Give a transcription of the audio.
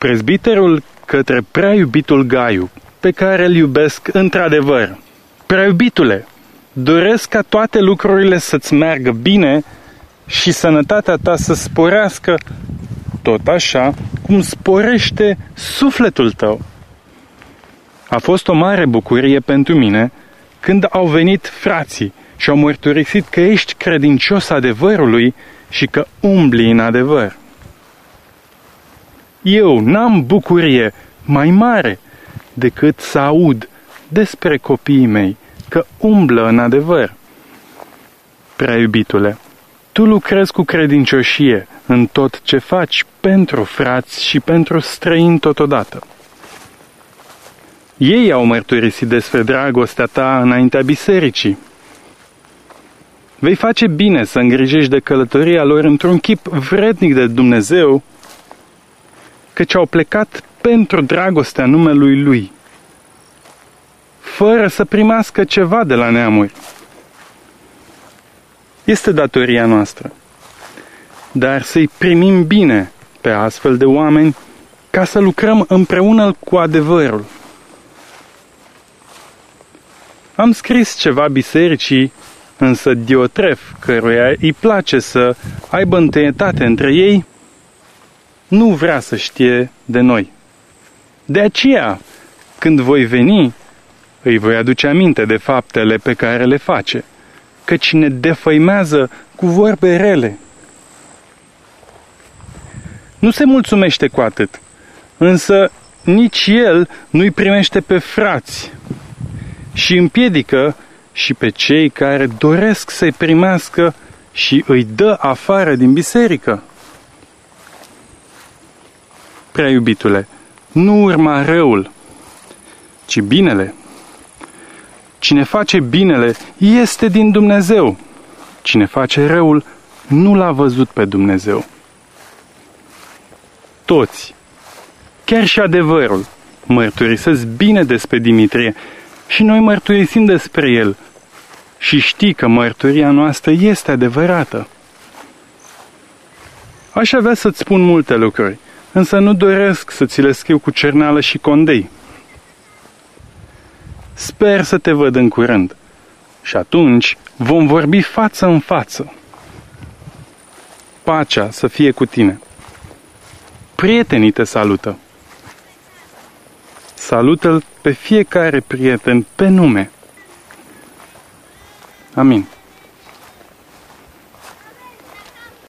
Prezbiterul către prea iubitul Gaiu, pe care îl iubesc într-adevăr. Prea iubitule, doresc ca toate lucrurile să-ți meargă bine și sănătatea ta să sporească tot așa cum sporește sufletul tău. A fost o mare bucurie pentru mine când au venit frații și au mărturisit că ești credincios adevărului și că umbli în adevăr. Eu n-am bucurie mai mare decât să aud despre copiii mei că umblă în adevăr. Prea iubitule, tu lucrezi cu credincioșie în tot ce faci pentru frați și pentru străini totodată. Ei au mărturisit despre dragostea ta înaintea bisericii. Vei face bine să îngrijești de călătoria lor într-un chip vrednic de Dumnezeu, căci au plecat pentru dragostea numelui Lui, fără să primească ceva de la neamuri. Este datoria noastră, dar să-i primim bine pe astfel de oameni ca să lucrăm împreună cu adevărul. Am scris ceva bisericii, însă Diotref, căruia îi place să aibă întâietate între ei, nu vrea să știe de noi. De aceea, când voi veni, îi voi aduce aminte de faptele pe care le face, căci ne defăimează cu vorbe rele. Nu se mulțumește cu atât, însă nici el nu-i primește pe frați și împiedică și pe cei care doresc să-i primească și îi dă afară din biserică. Prea iubitule, nu urma răul, ci binele. Cine face binele este din Dumnezeu. Cine face răul nu l-a văzut pe Dumnezeu. Toți, chiar și adevărul, mărturisesc bine despre Dimitrie și noi mărturisim despre el și știi că mărturia noastră este adevărată. Aș avea să-ți spun multe lucruri, însă nu doresc să ți le scriu cu cerneală și condei. Sper să te văd în curând și atunci vom vorbi față în față. Pacea să fie cu tine. Prietenii te salută. Salută-l pe fiecare prieten pe nume. Amin.